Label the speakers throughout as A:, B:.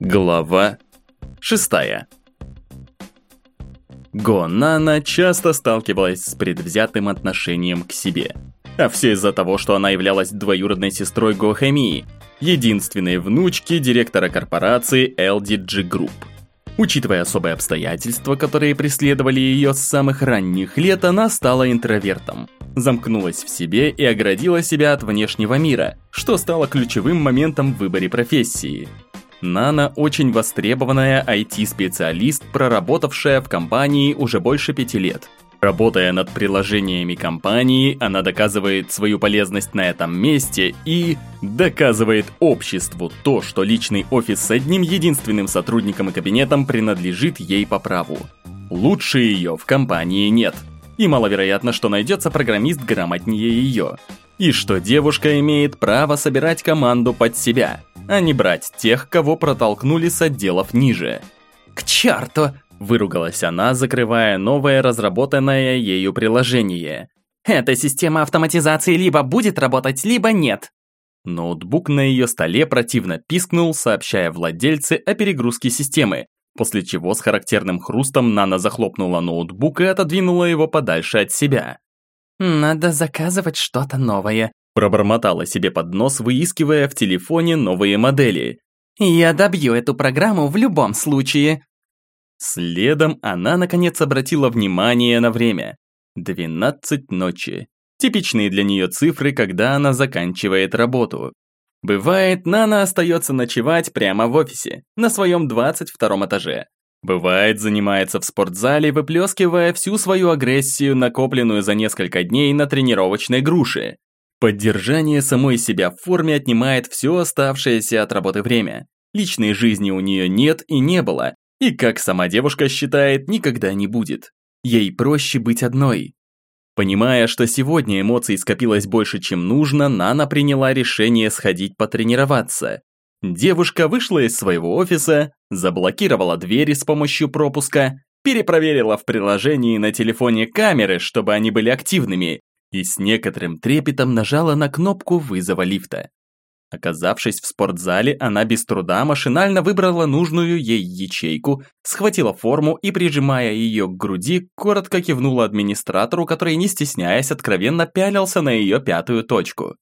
A: Глава 6 Гонана часто сталкивалась с предвзятым отношением к себе. А все из-за того, что она являлась двоюродной сестрой Гохэмии, единственной внучки директора корпорации LDG Group. Учитывая особые обстоятельства, которые преследовали ее с самых ранних лет, она стала интровертом. Замкнулась в себе и оградила себя от внешнего мира, что стало ключевым моментом в выборе профессии. Нана очень востребованная IT-специалист, проработавшая в компании уже больше пяти лет. Работая над приложениями компании, она доказывает свою полезность на этом месте и доказывает обществу то, что личный офис с одним единственным сотрудником и кабинетом принадлежит ей по праву. Лучше ее в компании нет. И маловероятно, что найдется программист грамотнее ее. И что девушка имеет право собирать команду под себя – а не брать тех, кого протолкнули с отделов ниже.
B: «К черту!»
A: – выругалась она, закрывая новое разработанное ею приложение.
B: «Эта система автоматизации либо будет работать, либо нет!»
A: Ноутбук на ее столе противно пискнул, сообщая владельце о перегрузке системы, после чего с характерным хрустом Нана захлопнула ноутбук и отодвинула его подальше от себя.
B: «Надо заказывать что-то новое»,
A: Пробормотала себе под нос, выискивая в телефоне новые модели.
B: «Я добью эту программу в любом случае».
A: Следом она, наконец, обратила внимание на время. 12 ночи. Типичные для нее цифры, когда она заканчивает работу. Бывает, Нана остается ночевать прямо в офисе, на своем 22 этаже. Бывает, занимается в спортзале, выплескивая всю свою агрессию, накопленную за несколько дней на тренировочной груше. Поддержание самой себя в форме отнимает все оставшееся от работы время. Личной жизни у нее нет и не было, и, как сама девушка считает, никогда не будет. Ей проще быть одной. Понимая, что сегодня эмоций скопилось больше, чем нужно, Нана приняла решение сходить потренироваться. Девушка вышла из своего офиса, заблокировала двери с помощью пропуска, перепроверила в приложении на телефоне камеры, чтобы они были активными, и с некоторым трепетом нажала на кнопку вызова лифта. Оказавшись в спортзале, она без труда машинально выбрала нужную ей ячейку, схватила форму и, прижимая ее к груди, коротко кивнула администратору, который, не стесняясь, откровенно пялился на ее пятую точку.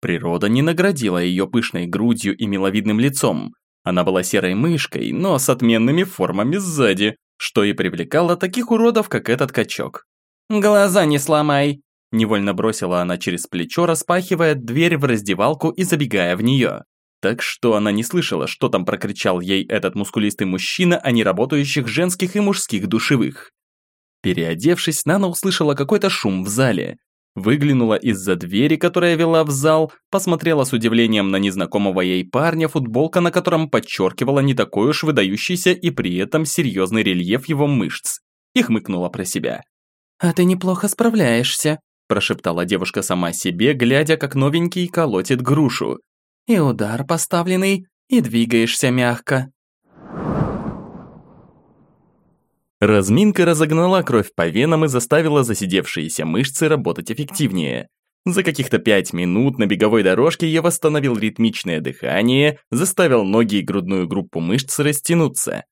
A: Природа не наградила ее пышной грудью и миловидным лицом. Она была серой мышкой, но с отменными формами сзади, что и привлекало таких уродов, как этот качок.
B: «Глаза не сломай!»
A: Невольно бросила она через плечо, распахивая дверь в раздевалку и забегая в нее. Так что она не слышала, что там прокричал ей этот мускулистый мужчина о неработающих женских и мужских душевых. Переодевшись, Нана услышала какой-то шум в зале. Выглянула из-за двери, которая вела в зал, посмотрела с удивлением на незнакомого ей парня, футболка на котором подчеркивала не такой уж выдающийся и при этом серьезный рельеф его мышц, и хмыкнула про себя.
B: «А ты неплохо справляешься»,
A: прошептала девушка сама себе, глядя, как новенький колотит грушу.
B: «И удар поставленный, и двигаешься мягко».
A: Разминка разогнала кровь по венам и заставила засидевшиеся мышцы работать эффективнее. За каких-то пять минут на беговой дорожке я восстановил ритмичное дыхание, заставил ноги и грудную группу мышц растянуться.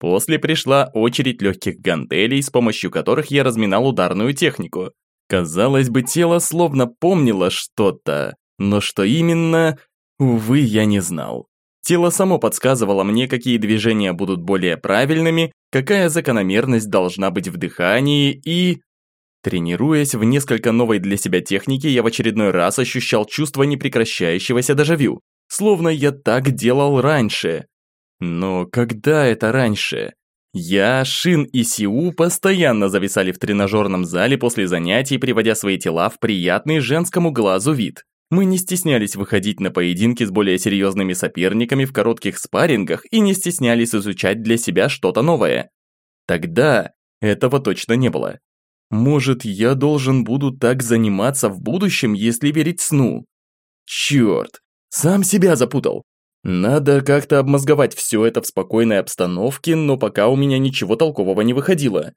A: После пришла очередь легких гантелей, с помощью которых я разминал ударную технику. Казалось бы, тело словно помнило что-то, но что именно, увы, я не знал. Тело само подсказывало мне, какие движения будут более правильными, какая закономерность должна быть в дыхании и... Тренируясь в несколько новой для себя техники, я в очередной раз ощущал чувство непрекращающегося дежавю, словно я так делал раньше. Но когда это раньше? Я, Шин и Сиу постоянно зависали в тренажерном зале после занятий, приводя свои тела в приятный женскому глазу вид. Мы не стеснялись выходить на поединки с более серьезными соперниками в коротких спаррингах и не стеснялись изучать для себя что-то новое. Тогда этого точно не было. Может, я должен буду так заниматься в будущем, если верить сну? Черт, сам себя запутал. Надо как-то обмозговать все это в спокойной обстановке, но пока у меня ничего толкового не выходило.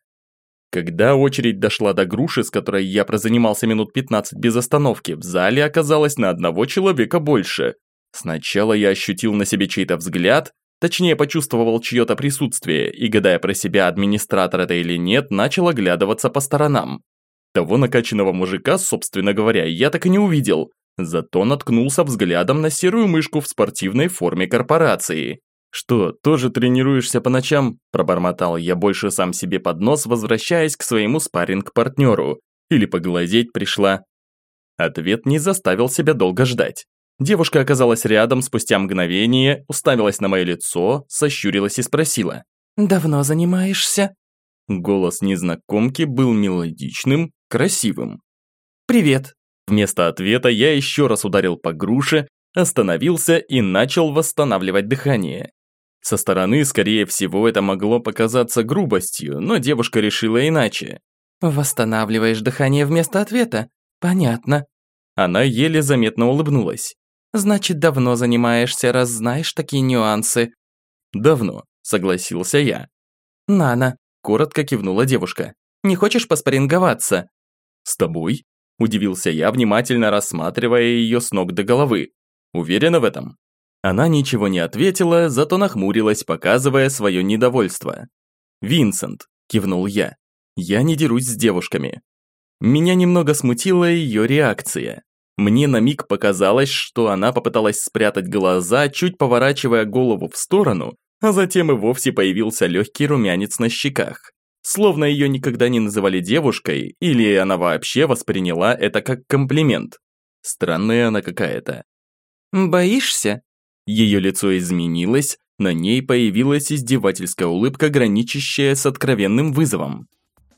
A: Когда очередь дошла до груши, с которой я прозанимался минут 15 без остановки, в зале оказалось на одного человека больше. Сначала я ощутил на себе чей-то взгляд, Точнее, почувствовал чье-то присутствие и, гадая про себя, администратор это или нет, начал оглядываться по сторонам. Того накачанного мужика, собственно говоря, я так и не увидел, зато наткнулся взглядом на серую мышку в спортивной форме корпорации. «Что, тоже тренируешься по ночам?» – пробормотал я больше сам себе под нос, возвращаясь к своему спарринг-партнеру. «Или поглазеть пришла?» Ответ не заставил себя долго ждать. Девушка оказалась рядом спустя мгновение, уставилась на мое лицо, сощурилась и спросила.
B: «Давно занимаешься?»
A: Голос незнакомки был мелодичным, красивым.
B: «Привет».
A: Вместо ответа я еще раз ударил по груше, остановился и начал восстанавливать дыхание. Со стороны, скорее всего, это могло показаться грубостью, но девушка решила иначе.
B: «Восстанавливаешь дыхание вместо ответа? Понятно».
A: Она еле заметно улыбнулась.
B: «Значит, давно занимаешься, раз знаешь такие нюансы».
A: «Давно», — согласился я.
B: «Нана», —
A: коротко кивнула девушка.
B: «Не хочешь поспоринговаться?»
A: «С тобой?» – удивился я, внимательно рассматривая ее с ног до головы. «Уверена в этом?» Она ничего не ответила, зато нахмурилась, показывая свое недовольство. «Винсент», – кивнул я, – «я не дерусь с девушками». Меня немного смутила ее реакция. Мне на миг показалось, что она попыталась спрятать глаза, чуть поворачивая голову в сторону, а затем и вовсе появился легкий румянец на щеках. Словно ее никогда не называли девушкой, или она вообще восприняла это как комплимент. Странная она какая-то.
B: «Боишься?»
A: Ее лицо изменилось, на ней появилась издевательская улыбка, граничащая с откровенным вызовом.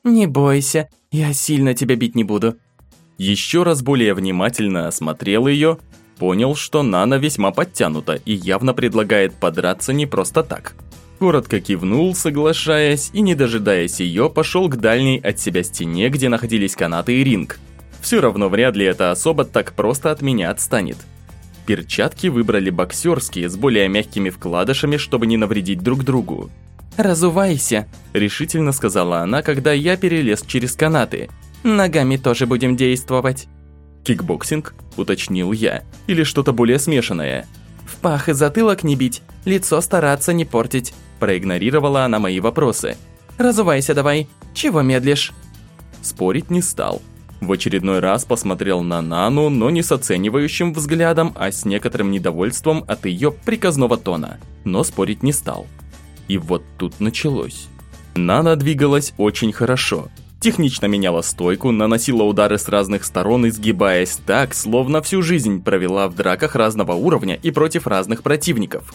B: «Не бойся, я сильно тебя бить не буду».
A: Еще раз более внимательно осмотрел ее, понял, что Нана весьма подтянута и явно предлагает подраться не просто так. Коротко кивнул, соглашаясь, и не дожидаясь ее, пошел к дальней от себя стене, где находились канаты и ринг. Все равно вряд ли эта особа так просто от меня отстанет. Перчатки выбрали боксерские, с более мягкими вкладышами, чтобы не навредить друг другу.
B: «Разувайся», –
A: решительно сказала она, когда я перелез через канаты.
B: «Ногами тоже будем действовать».
A: «Кикбоксинг?» – уточнил я. «Или что-то более смешанное?»
B: «В пах и затылок не бить, лицо стараться не портить», – проигнорировала она мои вопросы. «Разувайся давай, чего медлишь?»
A: Спорить не стал. В очередной раз посмотрел на Нану, но не с оценивающим взглядом, а с некоторым недовольством от ее приказного тона. Но спорить не стал. И вот тут началось. Нана двигалась очень хорошо. Технично меняла стойку, наносила удары с разных сторон, изгибаясь так, словно всю жизнь провела в драках разного уровня и против разных противников.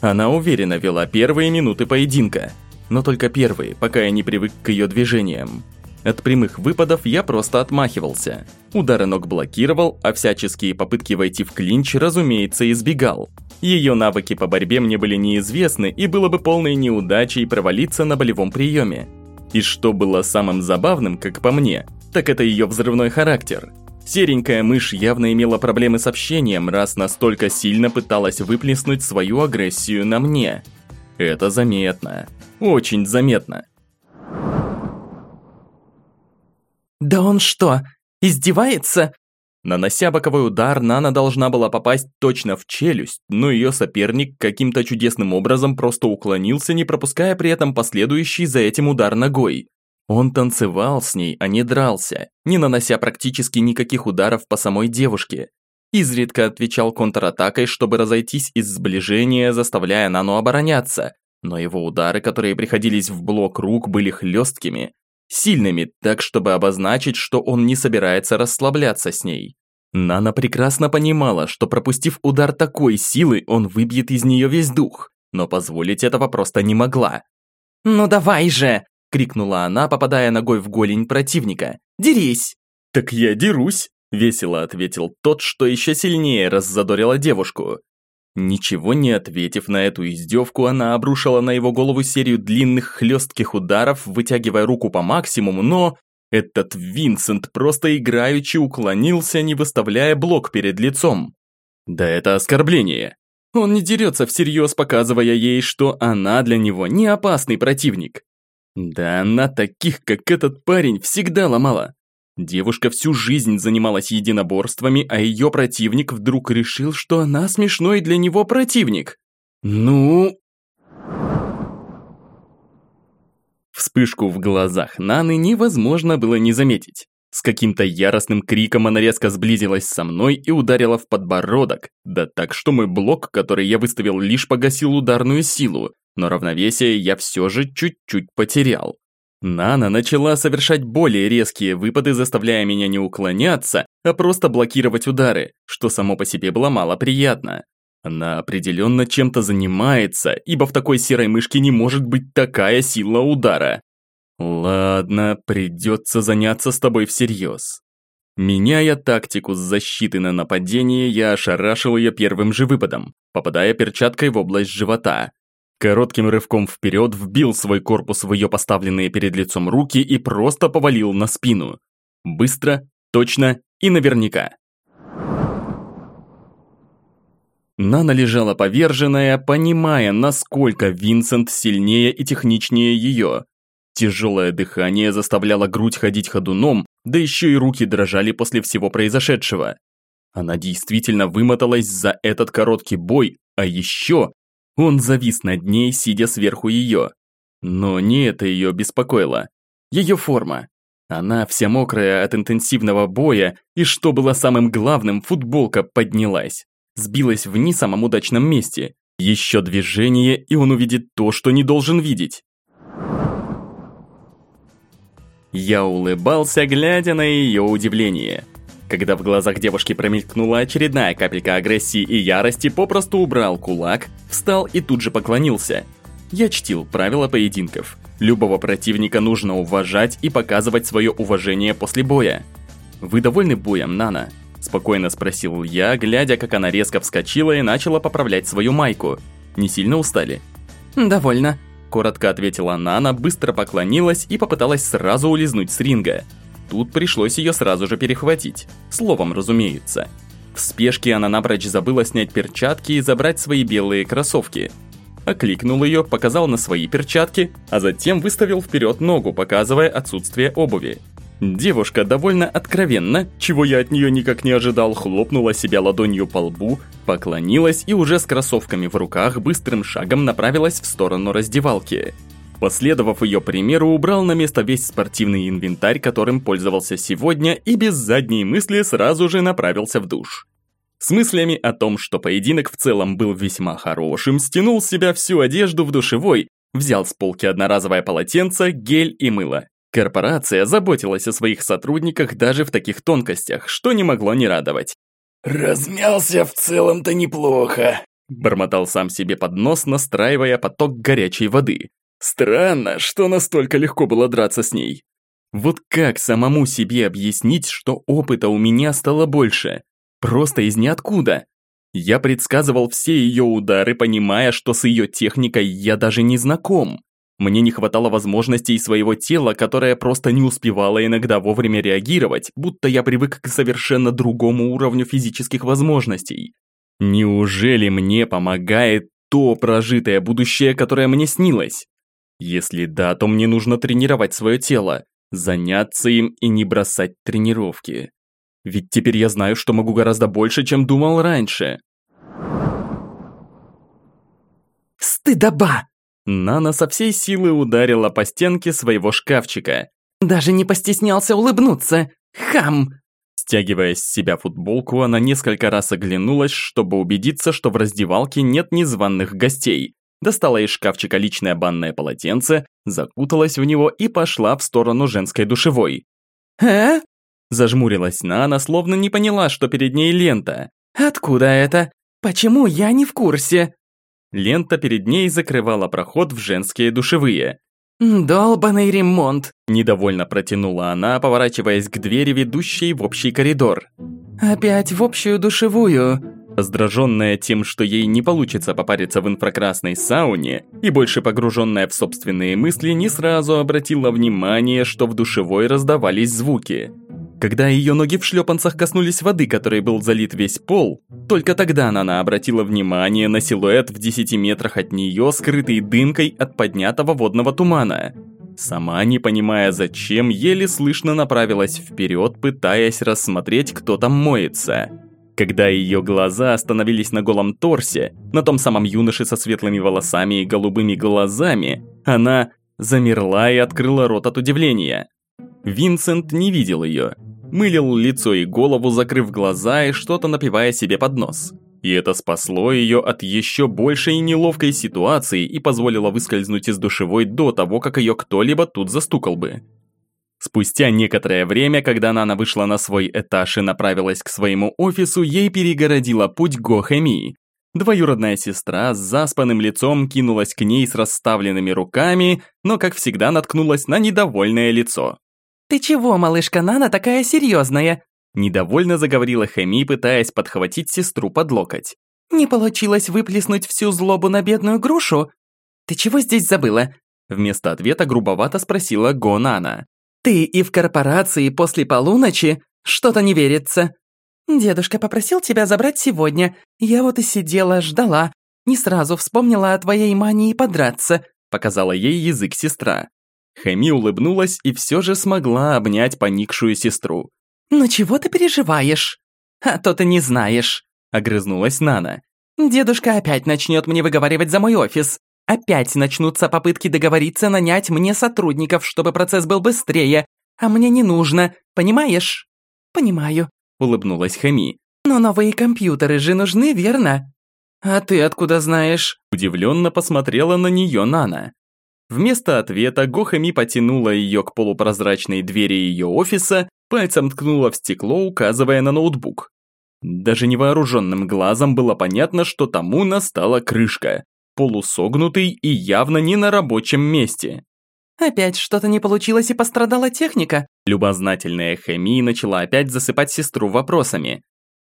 A: Она уверенно вела первые минуты поединка, но только первые, пока я не привык к ее движениям. От прямых выпадов я просто отмахивался. Удары ног блокировал, а всяческие попытки войти в клинч, разумеется, избегал. Ее навыки по борьбе мне были неизвестны, и было бы полной неудачей провалиться на болевом приеме. И что было самым забавным, как по мне, так это ее взрывной характер. Серенькая мышь явно имела проблемы с общением, раз настолько сильно пыталась выплеснуть свою агрессию на мне. Это заметно. Очень заметно.
B: «Да он что, издевается?»
A: Нанося боковой удар, Нана должна была попасть точно в челюсть, но ее соперник каким-то чудесным образом просто уклонился, не пропуская при этом последующий за этим удар ногой. Он танцевал с ней, а не дрался, не нанося практически никаких ударов по самой девушке. Изредка отвечал контратакой, чтобы разойтись из сближения, заставляя Нану обороняться, но его удары, которые приходились в блок рук, были хлесткими, Сильными, так чтобы обозначить, что он не собирается расслабляться с ней. Нана прекрасно понимала, что пропустив удар такой силы, он выбьет из нее весь дух, но позволить этого просто не могла.
B: «Ну давай же!» – крикнула она, попадая ногой в голень противника. «Дерись!»
A: «Так я дерусь!» – весело ответил тот, что еще сильнее раззадорила девушку. Ничего не ответив на эту издевку, она обрушила на его голову серию длинных хлестких ударов, вытягивая руку по максимуму, но... Этот Винсент просто играючи уклонился, не выставляя блок перед лицом. Да это оскорбление. Он не дерется всерьез, показывая ей, что она для него не опасный противник. Да она таких, как этот парень, всегда ломала. Девушка всю жизнь занималась единоборствами, а ее противник вдруг решил, что она смешной для него противник. Ну... Вспышку в глазах Наны невозможно было не заметить. С каким-то яростным криком она резко сблизилась со мной и ударила в подбородок, да так, что мой блок, который я выставил, лишь погасил ударную силу, но равновесие я все же чуть-чуть потерял. Нана начала совершать более резкие выпады, заставляя меня не уклоняться, а просто блокировать удары, что само по себе было мало приятно. Она определенно чем-то занимается, ибо в такой серой мышке не может быть такая сила удара. Ладно, придется заняться с тобой всерьез. Меняя тактику с защиты на нападение, я ошарашил ее первым же выпадом, попадая перчаткой в область живота. Коротким рывком вперед вбил свой корпус в ее поставленные перед лицом руки и просто повалил на спину. Быстро, точно и наверняка. Нана лежала поверженная, понимая, насколько Винсент сильнее и техничнее ее. Тяжелое дыхание заставляло грудь ходить ходуном, да еще и руки дрожали после всего произошедшего. Она действительно вымоталась за этот короткий бой, а еще он завис над ней, сидя сверху ее. Но не это ее беспокоило. Ее форма. Она вся мокрая от интенсивного боя, и что было самым главным, футболка поднялась сбилась в не самом удачном месте. Еще движение, и он увидит то, что не должен видеть. Я улыбался, глядя на ее удивление. Когда в глазах девушки промелькнула очередная капелька агрессии и ярости, попросту убрал кулак, встал и тут же поклонился. Я чтил правила поединков. Любого противника нужно уважать и показывать свое уважение после боя. Вы довольны боем, Нана? Спокойно спросил я, глядя, как она резко вскочила и начала поправлять свою майку. Не сильно устали?
B: «Довольно», –
A: коротко ответила Нана, быстро поклонилась и попыталась сразу улизнуть с ринга. Тут пришлось ее сразу же перехватить. Словом, разумеется. В спешке она напрочь забыла снять перчатки и забрать свои белые кроссовки. Окликнул ее, показал на свои перчатки, а затем выставил вперед ногу, показывая отсутствие обуви. Девушка довольно откровенно, чего я от нее никак не ожидал, хлопнула себя ладонью по лбу, поклонилась и уже с кроссовками в руках быстрым шагом направилась в сторону раздевалки. Последовав ее примеру, убрал на место весь спортивный инвентарь, которым пользовался сегодня, и без задней мысли сразу же направился в душ. С мыслями о том, что поединок в целом был весьма хорошим, стянул с себя всю одежду в душевой, взял с полки одноразовое полотенце, гель и мыло. Корпорация заботилась о своих сотрудниках даже в таких тонкостях, что не могло не радовать.
C: «Размялся в целом-то неплохо», –
A: бормотал сам себе под нос, настраивая поток горячей воды. Странно, что настолько легко было драться с ней. Вот как самому себе объяснить, что опыта у меня стало больше? Просто из ниоткуда. Я предсказывал все ее удары, понимая, что с ее техникой я даже не знаком. Мне не хватало возможностей своего тела, которое просто не успевало иногда вовремя реагировать, будто я привык к совершенно другому уровню физических возможностей. Неужели мне помогает то прожитое будущее, которое мне снилось? Если да, то мне нужно тренировать свое тело, заняться им и не бросать тренировки. Ведь теперь я знаю, что могу гораздо больше, чем думал раньше.
B: «Стыдоба!»
A: Нана со всей силы ударила по стенке своего шкафчика.
B: «Даже не постеснялся улыбнуться! Хам!»
A: Стягивая с себя футболку, она несколько раз оглянулась, чтобы убедиться, что в раздевалке нет незваных гостей. Достала из шкафчика личное банное полотенце, закуталась в него и пошла в сторону женской душевой.
B: «Э?»
A: Зажмурилась Нана, словно не поняла, что перед ней лента.
B: «Откуда это? Почему я не в курсе?»
A: Лента перед ней закрывала проход в женские душевые.
B: «Долбаный ремонт!»
A: – недовольно протянула она, поворачиваясь к двери, ведущей в общий коридор.
B: «Опять в общую душевую!»
A: Раздраженная тем, что ей не получится попариться в инфракрасной сауне, и больше погруженная в собственные мысли, не сразу обратила внимание, что в душевой раздавались звуки – когда ее ноги в шлепанцах коснулись воды, которой был залит весь пол, только тогда она обратила внимание на силуэт в 10 метрах от нее, скрытый дымкой от поднятого водного тумана. Сама, не понимая зачем, еле слышно направилась вперед, пытаясь рассмотреть, кто там моется. Когда ее глаза остановились на голом торсе, на том самом юноше со светлыми волосами и голубыми глазами, она Замерла и открыла рот от удивления. Винсент не видел ее. Мылил лицо и голову, закрыв глаза и что-то напивая себе под нос. И это спасло ее от еще большей неловкой ситуации и позволило выскользнуть из душевой до того, как ее кто-либо тут застукал бы. Спустя некоторое время, когда Нана вышла на свой этаж и направилась к своему офису, ей перегородила путь Гохэмии. Двоюродная сестра с заспанным лицом кинулась к ней с расставленными руками, но, как всегда, наткнулась на недовольное лицо.
B: «Ты чего, малышка Нана, такая серьезная?»
A: Недовольно заговорила Хэми, пытаясь подхватить сестру под локоть.
B: «Не получилось выплеснуть всю злобу на бедную грушу? Ты чего здесь забыла?»
A: Вместо ответа грубовато спросила Го Нана.
B: «Ты и в корпорации после полуночи? Что-то не верится». «Дедушка попросил тебя забрать сегодня. Я вот и сидела, ждала. Не сразу вспомнила о твоей мании подраться»,
A: показала ей язык сестра. Хэми улыбнулась и все же смогла обнять поникшую сестру.
B: «Ну чего ты переживаешь?» «А то ты не знаешь», — огрызнулась Нана. «Дедушка опять начнет мне выговаривать за мой офис. Опять начнутся попытки договориться нанять мне сотрудников, чтобы процесс был быстрее. А мне не нужно, понимаешь?» «Понимаю», — улыбнулась Хами. «Но новые компьютеры же нужны, верно?» «А ты откуда знаешь?»
A: Удивленно посмотрела на нее Нана. Вместо ответа Гохами потянула ее к полупрозрачной двери ее офиса, пальцем ткнула в стекло, указывая на ноутбук. Даже невооруженным глазом было понятно, что тому настала крышка, полусогнутый и явно не на рабочем месте.
B: «Опять что-то не получилось и пострадала техника?»
A: Любознательная Хэми начала опять засыпать сестру вопросами.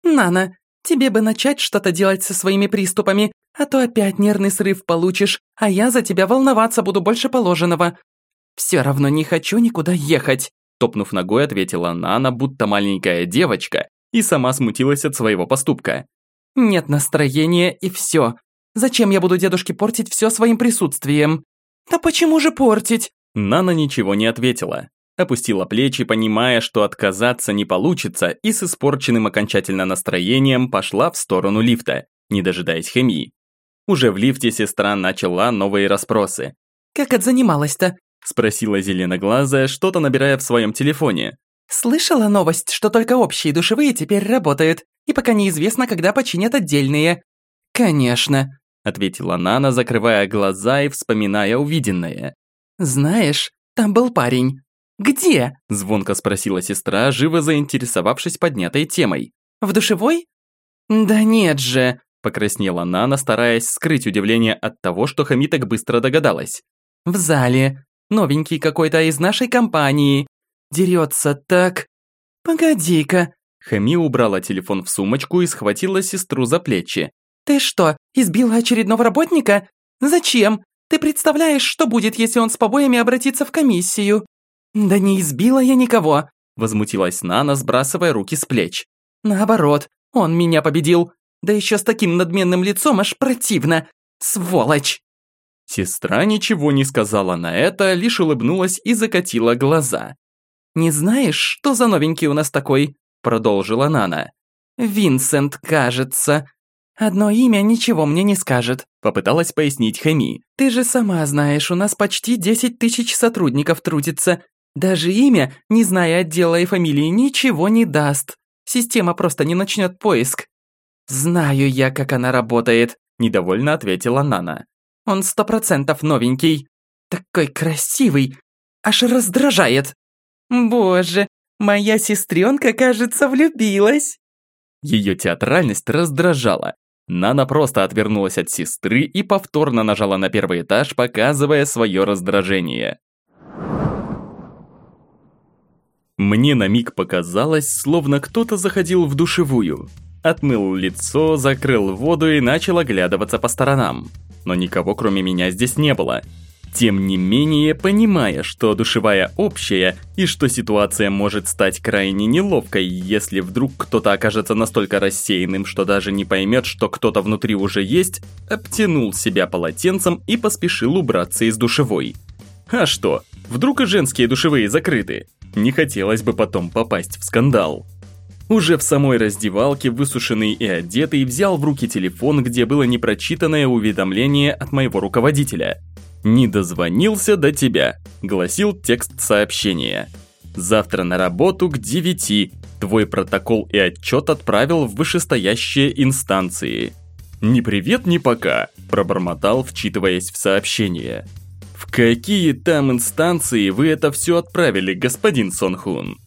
B: «Нана, тебе бы начать что-то делать со своими приступами, а то опять нервный срыв получишь, а я за тебя волноваться буду больше положенного. Все равно не хочу никуда ехать»,
A: топнув ногой, ответила Нана, будто маленькая девочка, и сама смутилась от своего поступка.
B: «Нет настроения и все. Зачем я буду дедушке портить все своим присутствием?» «Да почему же портить?»
A: Нана ничего не ответила. Опустила плечи, понимая, что отказаться не получится, и с испорченным окончательно настроением пошла в сторону лифта, не дожидаясь химии. Уже в лифте сестра начала новые расспросы.
B: «Как отзанималась-то?»
A: – спросила зеленоглазая, что-то набирая в своем телефоне.
B: «Слышала новость, что только общие душевые теперь работают, и пока неизвестно, когда починят отдельные». «Конечно», – ответила Нана, закрывая глаза и вспоминая увиденное. «Знаешь, там был парень». «Где?» – звонко спросила сестра, живо заинтересовавшись поднятой темой. «В душевой?» «Да нет же», Покраснела Нана, стараясь скрыть удивление от того, что Хами так быстро догадалась. «В зале. Новенький какой-то из нашей компании. Дерется так... Погоди-ка». Хами убрала телефон в сумочку и схватила сестру за плечи. «Ты что, избила очередного работника? Зачем? Ты представляешь, что будет, если он с побоями обратится в комиссию?» «Да не избила я никого», возмутилась Нана, сбрасывая руки с плеч. «Наоборот, он меня победил. Да еще с таким надменным лицом аж противно. Сволочь!»
A: Сестра ничего не сказала на это, лишь улыбнулась и закатила глаза.
B: «Не знаешь, что за новенький у нас такой?» Продолжила Нана. «Винсент, кажется. Одно имя ничего мне не скажет», попыталась пояснить Хэми. «Ты же сама знаешь, у нас почти 10 тысяч сотрудников трудится. Даже имя, не зная отдела и фамилии, ничего не даст. Система просто не начнет поиск. «Знаю я, как она работает», – недовольно ответила Нана. «Он сто процентов новенький. Такой красивый. Аж раздражает. Боже, моя сестренка, кажется, влюбилась».
A: Ее театральность раздражала. Нана просто отвернулась от сестры и повторно нажала на первый этаж, показывая свое раздражение. Мне на миг показалось, словно кто-то заходил в душевую отмыл лицо, закрыл воду и начал оглядываться по сторонам. Но никого кроме меня здесь не было. Тем не менее, понимая, что душевая общая и что ситуация может стать крайне неловкой, если вдруг кто-то окажется настолько рассеянным, что даже не поймет, что кто-то внутри уже есть, обтянул себя полотенцем и поспешил убраться из душевой. А что, вдруг и женские душевые закрыты? Не хотелось бы потом попасть в скандал. Уже в самой раздевалке, высушенный и одетый, взял в руки телефон, где было непрочитанное уведомление от моего руководителя. «Не дозвонился до тебя», – гласил текст сообщения. «Завтра на работу к девяти. Твой протокол и отчет отправил в вышестоящие инстанции». «Ни привет, ни пока», – пробормотал, вчитываясь в сообщение. «В какие там инстанции вы это все отправили, господин Сон Хун?»